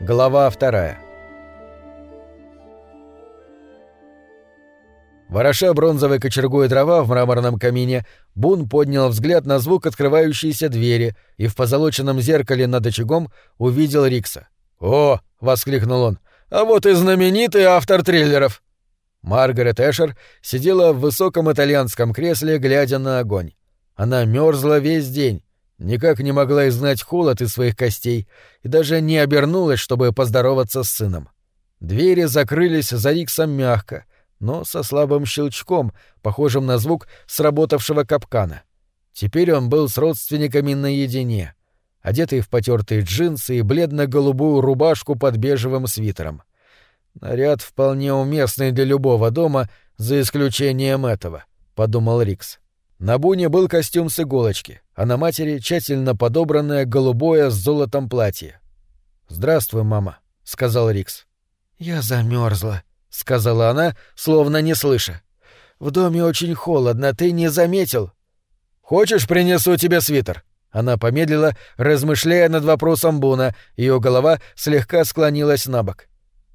Глава вторая. Вороша бронзовой кочергой дрова в мраморном камине, Бун поднял взгляд на звук открывающейся двери и в позолоченном зеркале над очагом увидел Рикса. «О!» — воскликнул он. «А вот и знаменитый автор триллеров!» Маргарет Эшер сидела в высоком итальянском кресле, глядя на огонь. Она мерзла весь день, никак не могла изгнать холод из своих костей и даже не обернулась, чтобы поздороваться с сыном. Двери закрылись за Риксом мягко, но со слабым щелчком, похожим на звук сработавшего капкана. Теперь он был с родственниками наедине, одетый в потертые джинсы и бледно-голубую рубашку под бежевым свитером. Наряд вполне уместный для любого дома, за исключением этого, подумал Рикс. На Буне был костюм с иголочки, а на матери тщательно подобранное голубое с золотом платье. Здравствуй, мама, сказал Рикс. Я замерзла, сказала она, словно не слыша. В доме очень холодно, ты не заметил? Хочешь, принесу тебе свитер? Она помедлила, размышляя над вопросом Буна, ее голова слегка склонилась на бок.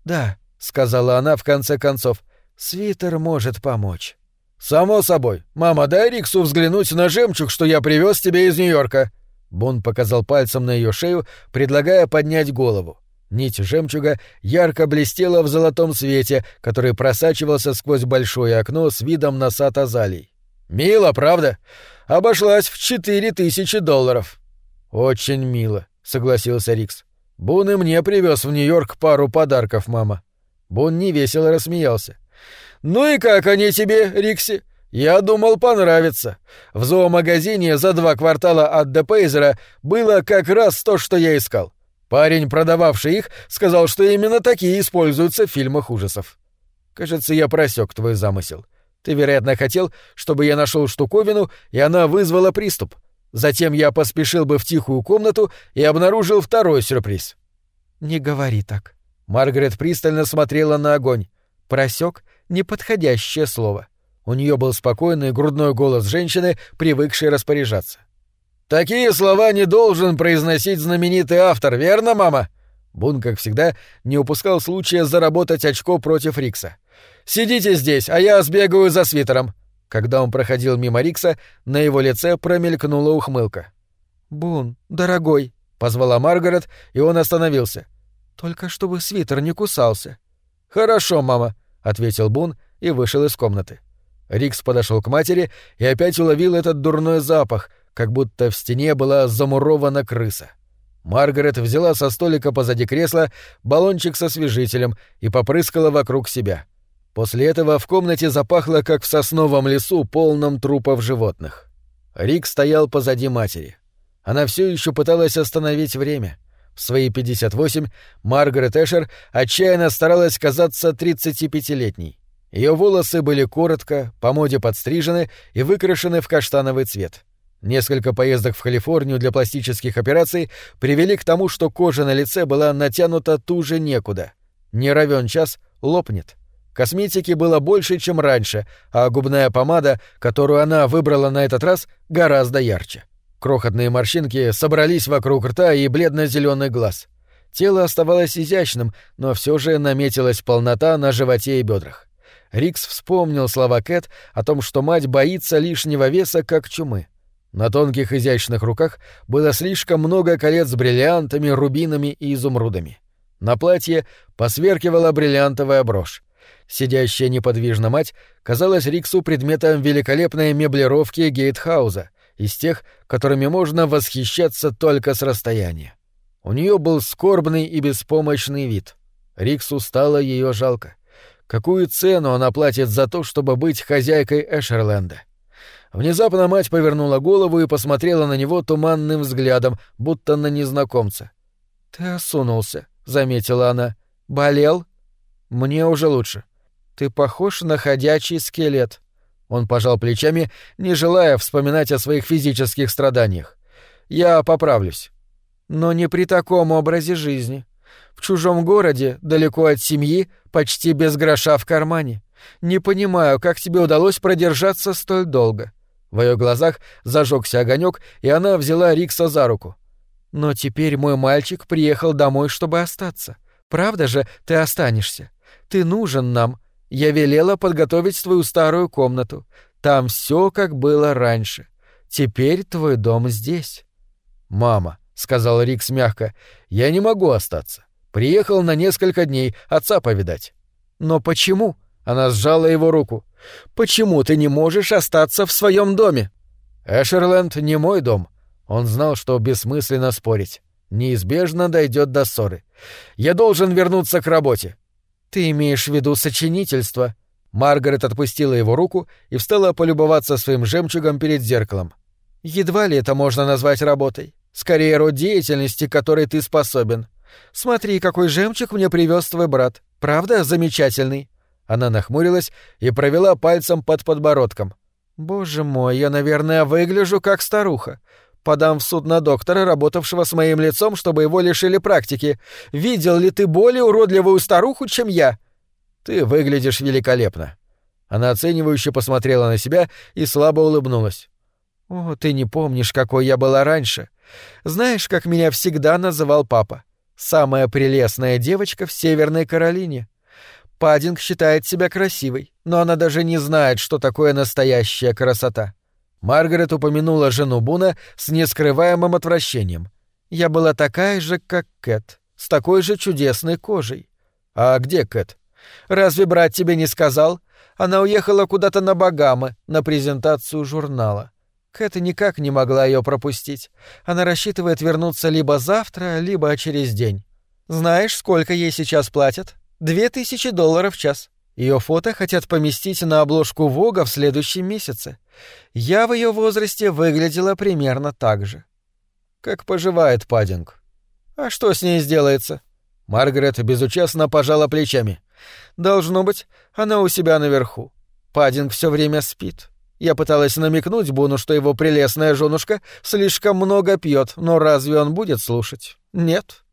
Да, — сказала она в конце концов. «Свитер может помочь». «Само собой. Мама, дай Риксу взглянуть на жемчуг, что я привез тебе из Нью-Йорка». Бун показал пальцем на ее шею, предлагая поднять голову. Нить жемчуга ярко блестела в золотом свете, который просачивался сквозь большое окно с видом на сад азалий. «Мило, правда? Обошлась в четыре тысячи долларов». «Очень мило», — согласился Рикс. «Бун и мне привез в Нью-Йорк пару подарков, мама». Бон невесело рассмеялся. «Ну и как они тебе, Рикси? Я думал, понравится. В зоомагазине за два квартала от Депейзера было как раз то, что я искал. Парень, продававший их, сказал, что именно такие используются в фильмах ужасов. Кажется, я просек твой замысел. Ты, вероятно, хотел, чтобы я нашел штуковину, и она вызвала приступ. Затем я поспешил бы в тихую комнату и обнаружил второй сюрприз». «Не говори так», Маргарет пристально смотрела на огонь. Просек неподходящее слово. У нее был спокойный грудной голос женщины, привыкшей распоряжаться. «Такие слова не должен произносить знаменитый автор, верно, мама?» Бун, как всегда, не упускал случая заработать очко против Рикса. «Сидите здесь, а я сбегаю за свитером». Когда он проходил мимо Рикса, на его лице промелькнула ухмылка. «Бун, дорогой», — позвала Маргарет, и он остановился. Только чтобы свитер не кусался. Хорошо, мама, ответил Бун и вышел из комнаты. Рикс подошел к матери и опять уловил этот дурной запах, как будто в стене была замурована крыса. Маргарет взяла со столика позади кресла баллончик со освежителем и попрыскала вокруг себя. После этого в комнате запахло, как в сосновом лесу, полном трупов животных. Рик стоял позади матери. Она все еще пыталась остановить время. В свои 58 Маргарет Эшер отчаянно старалась казаться 35-летней. Ее волосы были коротко, по моде подстрижены и выкрашены в каштановый цвет. Несколько поездок в Калифорнию для пластических операций привели к тому, что кожа на лице была натянута туже некуда. Не равен час лопнет. Косметики было больше, чем раньше, а губная помада, которую она выбрала на этот раз, гораздо ярче. Крохотные морщинки собрались вокруг рта и бледно-зеленый глаз. Тело оставалось изящным, но все же наметилась полнота на животе и бедрах. Рикс вспомнил слова Кэт о том, что мать боится лишнего веса, как чумы. На тонких изящных руках было слишком много колец с бриллиантами, рубинами и изумрудами. На платье посверкивала бриллиантовая брошь. Сидящая неподвижно мать казалась Риксу предметом великолепной меблировки Гейтхауза, из тех, которыми можно восхищаться только с расстояния. У нее был скорбный и беспомощный вид. Риксу стало ее жалко. Какую цену она платит за то, чтобы быть хозяйкой Эшерленда? Внезапно мать повернула голову и посмотрела на него туманным взглядом, будто на незнакомца. «Ты осунулся», — заметила она. «Болел?» «Мне уже лучше. Ты похож на ходячий скелет». Он пожал плечами, не желая вспоминать о своих физических страданиях. «Я поправлюсь. Но не при таком образе жизни. В чужом городе, далеко от семьи, почти без гроша в кармане. Не понимаю, как тебе удалось продержаться столь долго». В ее глазах зажегся огонек, и она взяла Рикса за руку. Но теперь мой мальчик приехал домой, чтобы остаться. Правда же, ты останешься? Ты нужен нам. Я велела подготовить твою старую комнату. Там все как было раньше. Теперь твой дом здесь. Мама, сказал Рикс мягко, я не могу остаться. Приехал на несколько дней отца повидать. Но почему? Она сжала его руку. Почему ты не можешь остаться в своем доме? Эшерленд не мой дом. Он знал, что бессмысленно спорить. Неизбежно дойдет до ссоры. Я должен вернуться к работе. Ты имеешь в виду сочинительство? Маргарет отпустила его руку и встала полюбоваться своим жемчугом перед зеркалом. Едва ли это можно назвать работой. Скорее, род деятельности, которой ты способен. Смотри, какой жемчуг мне привез твой брат. Правда, замечательный. Она нахмурилась и провела пальцем под подбородком. Боже мой, я, наверное, выгляжу как старуха. Подам в суд на доктора, работавшего с моим лицом, чтобы его лишили практики. Видел ли ты более уродливую старуху, чем я? Ты выглядишь великолепно. Она оценивающе посмотрела на себя и слабо улыбнулась. О, ты не помнишь, какой я была раньше. Знаешь, как меня всегда называл папа? Самая прелестная девочка в Северной Каролине. Паддинг считает себя красивой, но она даже не знает, что такое настоящая красота. Маргарет упомянула жену Буна с нескрываемым отвращением. Я была такая же, как Кэт, с такой же чудесной кожей. А где Кэт? Разве брат тебе не сказал? Она уехала куда-то на Багамы, на презентацию журнала. Кэт никак не могла ее пропустить. Она рассчитывает вернуться либо завтра, либо через день. Знаешь, сколько ей сейчас платят? Две тысячи долларов в час. Ее фото хотят поместить на обложку Вога в следующем месяце. Я в ее возрасте выглядела примерно так же. Как поживает Паддинг? А что с ней сделается? Маргарет безучастно пожала плечами. Должно быть, она у себя наверху. Паддинг все время спит. Я пыталась намекнуть Буну, что его прелестная женушка слишком много пьет, но разве он будет слушать? Нет.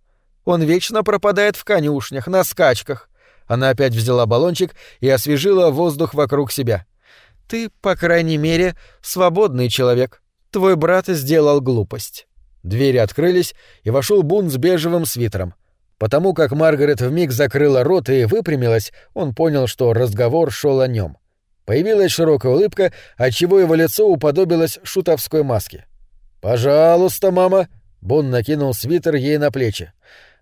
Он вечно пропадает в конюшнях, на скачках. Она опять взяла баллончик и освежила воздух вокруг себя. Ты, по крайней мере, свободный человек. Твой брат сделал глупость. Двери открылись, и вошел Бун с бежевым свитером. Потому как Маргарет вмиг закрыла рот и выпрямилась, он понял, что разговор шел о нем. Появилась широкая улыбка, отчего его лицо уподобилось шутовской маске. «Пожалуйста, мама!» — Бун накинул свитер ей на плечи.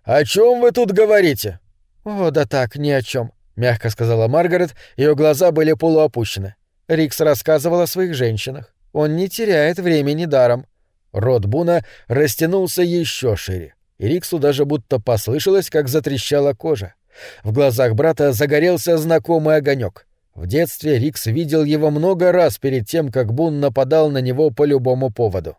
«О чем вы тут говорите?» «О, да так, ни о чем, мягко сказала Маргарет, ее глаза были полуопущены. Рикс рассказывал о своих женщинах. Он не теряет времени даром. Рот Буна растянулся еще шире и Риксу даже будто послышалось, как затрещала кожа. В глазах брата загорелся знакомый огонек. В детстве Рикс видел его много раз перед тем, как Бун нападал на него по любому поводу.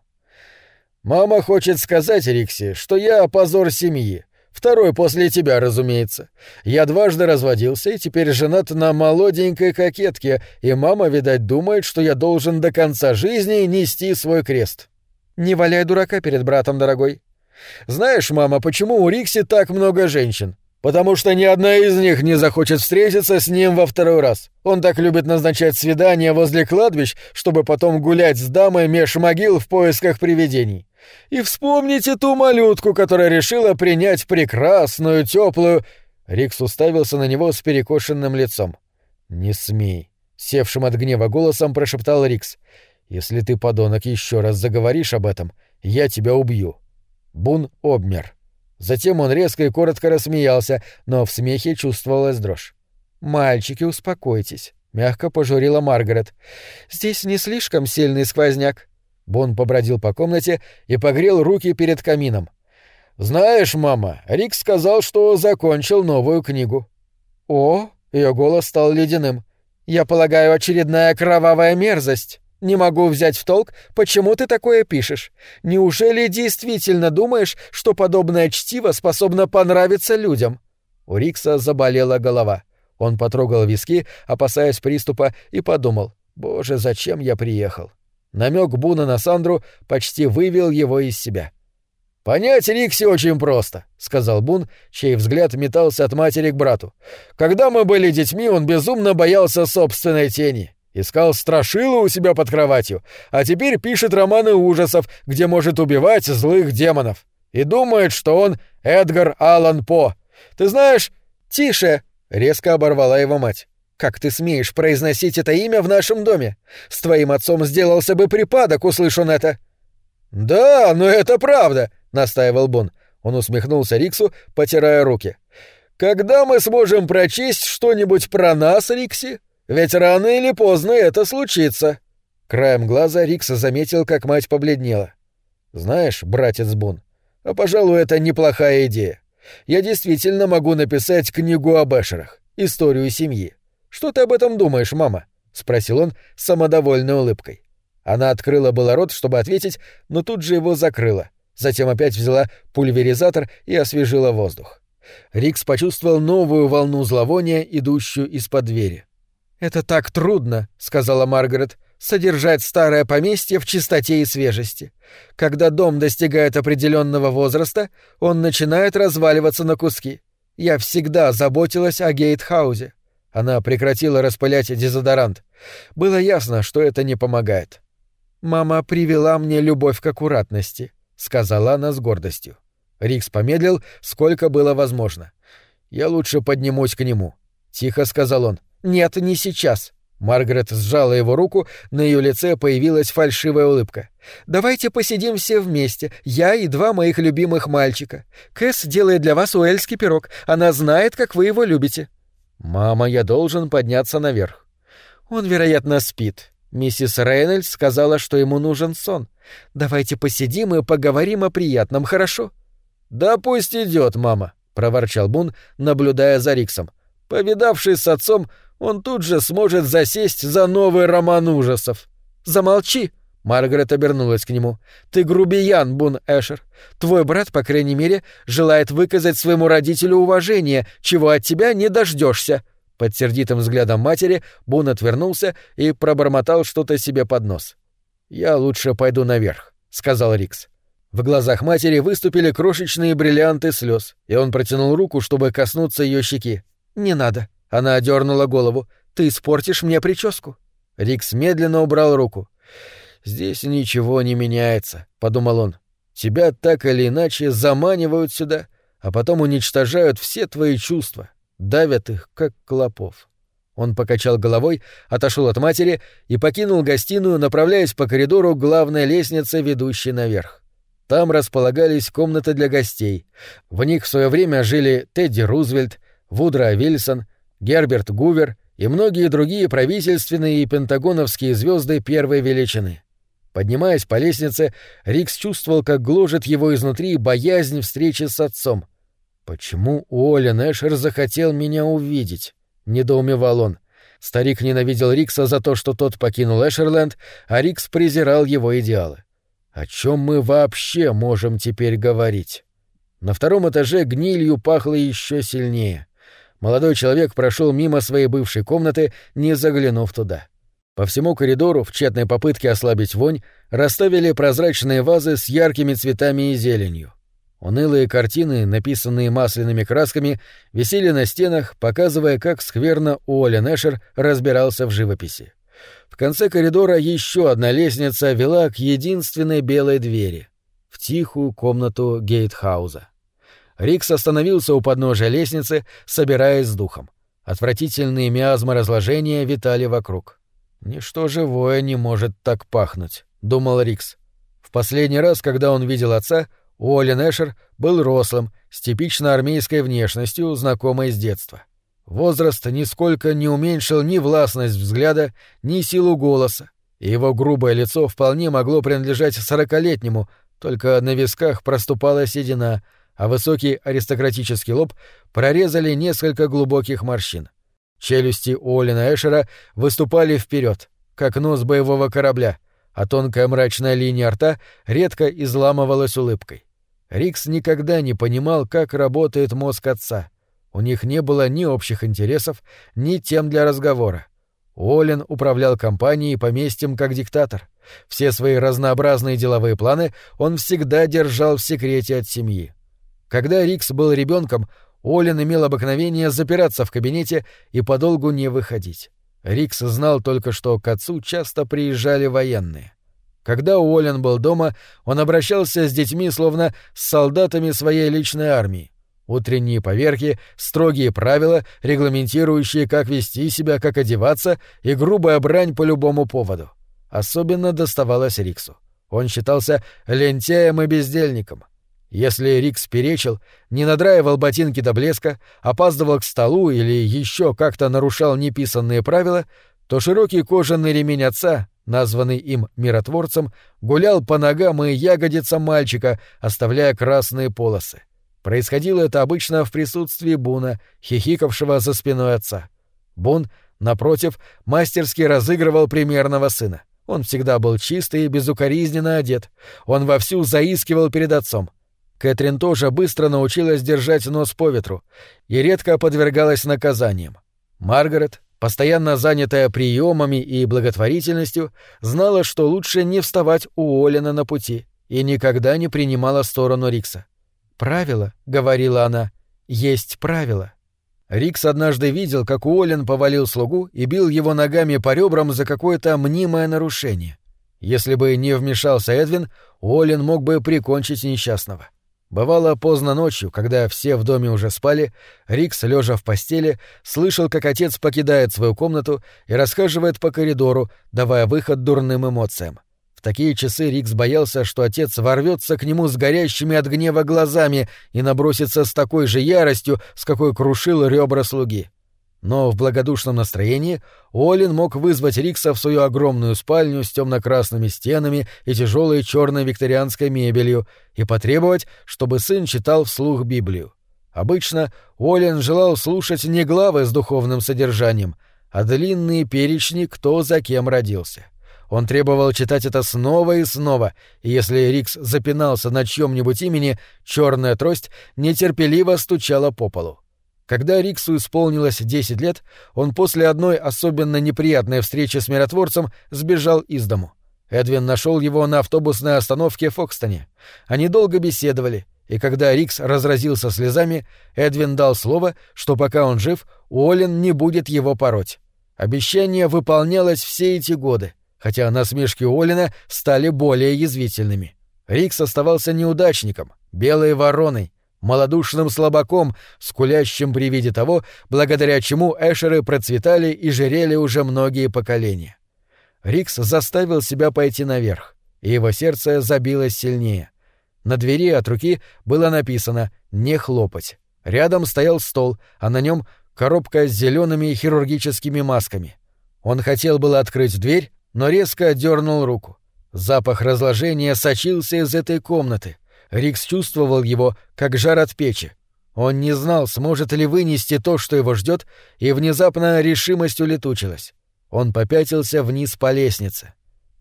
«Мама хочет сказать, Рикси, что я позор семьи. Второй после тебя, разумеется. Я дважды разводился и теперь женат на молоденькой кокетке, и мама, видать, думает, что я должен до конца жизни нести свой крест». «Не валяй дурака перед братом, дорогой. Знаешь, мама, почему у Рикси так много женщин? Потому что ни одна из них не захочет встретиться с ним во второй раз. Он так любит назначать свидания возле кладбищ, чтобы потом гулять с дамой меж могил в поисках привидений. И вспомните ту малютку, которая решила принять прекрасную, теплую. Рикс уставился на него с перекошенным лицом. «Не смей», — севшим от гнева голосом прошептал Рикс. «Если ты, подонок, еще раз заговоришь об этом, я тебя убью». Бун обмер. Затем он резко и коротко рассмеялся, но в смехе чувствовалась дрожь. «Мальчики, успокойтесь», — мягко пожурила Маргарет. «Здесь не слишком сильный сквозняк». Бун побродил по комнате и погрел руки перед камином. «Знаешь, мама, Рик сказал, что закончил новую книгу». «О!» — ее голос стал ледяным. «Я полагаю, очередная кровавая мерзость». Не могу взять в толк, почему ты такое пишешь. Неужели действительно думаешь, что подобное чтиво способно понравиться людям?» У Рикса заболела голова. Он потрогал виски, опасаясь приступа, и подумал, «Боже, зачем я приехал?» Намек Буна на Сандру почти вывел его из себя. «Понять Рикси очень просто», — сказал Бун, чей взгляд метался от матери к брату. «Когда мы были детьми, он безумно боялся собственной тени. Искал страшилу у себя под кроватью, а теперь пишет романы ужасов, где может убивать злых демонов. и думает, что он Эдгар Аллан По. Ты знаешь...» «Тише!» — резко оборвала его мать. «Как ты смеешь произносить это имя в нашем доме? С твоим отцом сделался бы припадок, услышан это!» «Да, но это правда!» — настаивал Бон. Он усмехнулся Риксу, потирая руки. «Когда мы сможем прочесть что-нибудь про нас, Рикси? Ведь рано или поздно это случится!» Краем глаза Рикса заметил, как мать побледнела. «Знаешь, братец Бун, а, пожалуй, это неплохая идея. Я действительно могу написать книгу об Эшерах, историю семьи. Что ты об этом думаешь, мама?» — спросил он с самодовольной улыбкой. Она открыла было рот, чтобы ответить, но тут же его закрыла. Затем опять взяла пульверизатор и освежила воздух. Рикс почувствовал новую волну зловония, идущую из-под двери. «Это так трудно», — сказала Маргарет, — «содержать старое поместье в чистоте и свежести. Когда дом достигает определенного возраста, он начинает разваливаться на куски. Я всегда заботилась о Гейтхаузе». Она прекратила распылять дезодорант. Было ясно, что это не помогает. «Мама привела мне любовь к аккуратности», — сказала она с гордостью. Рикс помедлил, сколько было возможно. «Я лучше поднимусь к нему», — тихо сказал он. «Нет, не сейчас». Маргарет сжала его руку, на ее лице появилась фальшивая улыбка. «Давайте посидим все вместе, я и два моих любимых мальчика. Кэс делает для вас уэльский пирог, она знает, как вы его любите». «Мама, я должен подняться наверх». «Он, вероятно, спит». Миссис Рейнольдс сказала, что ему нужен сон. «Давайте посидим и поговорим о приятном, хорошо?» «Да пусть идет, мама», — проворчал Бун, наблюдая за Риксом. «Повидавшись с отцом, он тут же сможет засесть за новый роман ужасов. Замолчи!» Маргарет обернулась к нему. «Ты грубиян, Бун Эшер. Твой брат, по крайней мере, желает выказать своему родителю уважение, чего от тебя не дождешься. Под сердитым взглядом матери Бун отвернулся и пробормотал что-то себе под нос. «Я лучше пойду наверх», — сказал Рикс. В глазах матери выступили крошечные бриллианты слез, и он протянул руку, чтобы коснуться ее щеки. «Не надо», она одернула голову. «Ты испортишь мне прическу». Рикс медленно убрал руку. «Здесь ничего не меняется», — подумал он. «Тебя так или иначе заманивают сюда, а потом уничтожают все твои чувства, давят их, как клопов». Он покачал головой, отошел от матери и покинул гостиную, направляясь по коридору главной лестнице, ведущей наверх. Там располагались комнаты для гостей. В них в свое время жили Тедди Рузвельт, Вудро Вильсон, Герберт Гувер и многие другие правительственные и пентагоновские звезды первой величины. Поднимаясь по лестнице, Рикс чувствовал, как гложет его изнутри боязнь встречи с отцом. «Почему Уоллен Эшер захотел меня увидеть?» — недоумевал он. Старик ненавидел Рикса за то, что тот покинул Эшерленд, а Рикс презирал его идеалы. О чем мы вообще можем теперь говорить? На втором этаже гнилью пахло еще сильнее. Молодой человек прошел мимо своей бывшей комнаты, не заглянув туда. По всему коридору, в тщетной попытке ослабить вонь, расставили прозрачные вазы с яркими цветами и зеленью. Унылые картины, написанные масляными красками, висели на стенах, показывая, как скверно Уоллен Эшер разбирался в живописи. В конце коридора еще одна лестница вела к единственной белой двери — в тихую комнату гейтхауза. Рикс остановился у подножия лестницы, собираясь с духом. Отвратительные миазмы разложения витали вокруг. «Ничто живое не может так пахнуть», — думал Рикс. В последний раз, когда он видел отца, Уоллен Эшер был рослым, с типично армейской внешностью, знакомой с детства. Возраст нисколько не уменьшил ни властность взгляда, ни силу голоса, и его грубое лицо вполне могло принадлежать сорокалетнему, только на висках проступала седина — а высокий аристократический лоб прорезали несколько глубоких морщин. Челюсти Уоллина Эшера выступали вперед, как нос боевого корабля, а тонкая мрачная линия рта редко изламывалась улыбкой. Рикс никогда не понимал, как работает мозг отца. У них не было ни общих интересов, ни тем для разговора. Уоллен управлял компанией и поместьем как диктатор. Все свои разнообразные деловые планы он всегда держал в секрете от семьи. Когда Рикс был ребенком, Олин имел обыкновение запираться в кабинете и подолгу не выходить. Рикс знал только, что к отцу часто приезжали военные. Когда Уоллен был дома, он обращался с детьми словно с солдатами своей личной армии. Утренние поверки, строгие правила, регламентирующие, как вести себя, как одеваться, и грубая брань по любому поводу. Особенно доставалось Риксу. Он считался лентяем и бездельником. Если Рикс перечил, не надраивал ботинки до блеска, опаздывал к столу или еще как-то нарушал неписанные правила, то широкий кожаный ремень отца, названный им миротворцем, гулял по ногам и ягодицам мальчика, оставляя красные полосы. Происходило это обычно в присутствии Буна, хихикавшего за спиной отца. Бун, напротив, мастерски разыгрывал примерного сына. Он всегда был чистый и безукоризненно одет. Он вовсю заискивал перед отцом. Кэтрин тоже быстро научилась держать нос по ветру и редко подвергалась наказаниям. Маргарет, постоянно занятая приемами и благотворительностью, знала, что лучше не вставать у Олина на пути и никогда не принимала сторону Рикса. «Правило», — говорила она, — «есть правило». Рикс однажды видел, как Уоллен повалил слугу и бил его ногами по ребрам за какое-то мнимое нарушение. Если бы не вмешался Эдвин, Уоллен мог бы прикончить несчастного. Бывало поздно ночью, когда все в доме уже спали, Рикс, лежа в постели, слышал, как отец покидает свою комнату и расхаживает по коридору, давая выход дурным эмоциям. В такие часы Рикс боялся, что отец ворвется к нему с горящими от гнева глазами и набросится с такой же яростью, с какой крушил ребра слуги. Но в благодушном настроении Олин мог вызвать Рикса в свою огромную спальню с темно-красными стенами и тяжелой черной викторианской мебелью и потребовать, чтобы сын читал вслух Библию. Обычно Олин желал слушать не главы с духовным содержанием, а длинные перечни, кто за кем родился. Он требовал читать это снова и снова, и если Рикс запинался на чьем-нибудь имени, черная трость нетерпеливо стучала по полу. Когда Риксу исполнилось 10 лет, он после одной особенно неприятной встречи с миротворцем сбежал из дому. Эдвин нашел его на автобусной остановке в Фокстоне. Они долго беседовали, и когда Рикс разразился слезами, Эдвин дал слово, что пока он жив, Уоллен не будет его пороть. Обещание выполнялось все эти годы, хотя насмешки Уоллена стали более язвительными. Рикс оставался неудачником, белой вороной, малодушным слабаком, скулящим при виде того, благодаря чему эшеры процветали и жирели уже многие поколения. Рикс заставил себя пойти наверх, и его сердце забилось сильнее. На двери от руки было написано «Не хлопать». Рядом стоял стол, а на нем коробка с зелеными хирургическими масками. Он хотел было открыть дверь, но резко дернул руку. Запах разложения сочился из этой комнаты. Рикс чувствовал его, как жар от печи. Он не знал, сможет ли вынести то, что его ждет, и внезапно решимость улетучилась. Он попятился вниз по лестнице.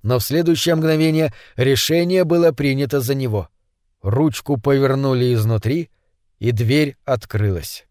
Но в следующее мгновение решение было принято за него. Ручку повернули изнутри, и дверь открылась.